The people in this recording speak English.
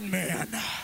blind man.